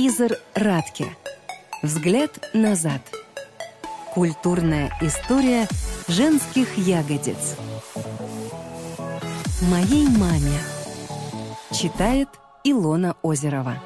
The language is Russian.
Хизер Радке. Взгляд назад. Культурная история женских ягодиц. Моей маме. Читает Илона Озерова.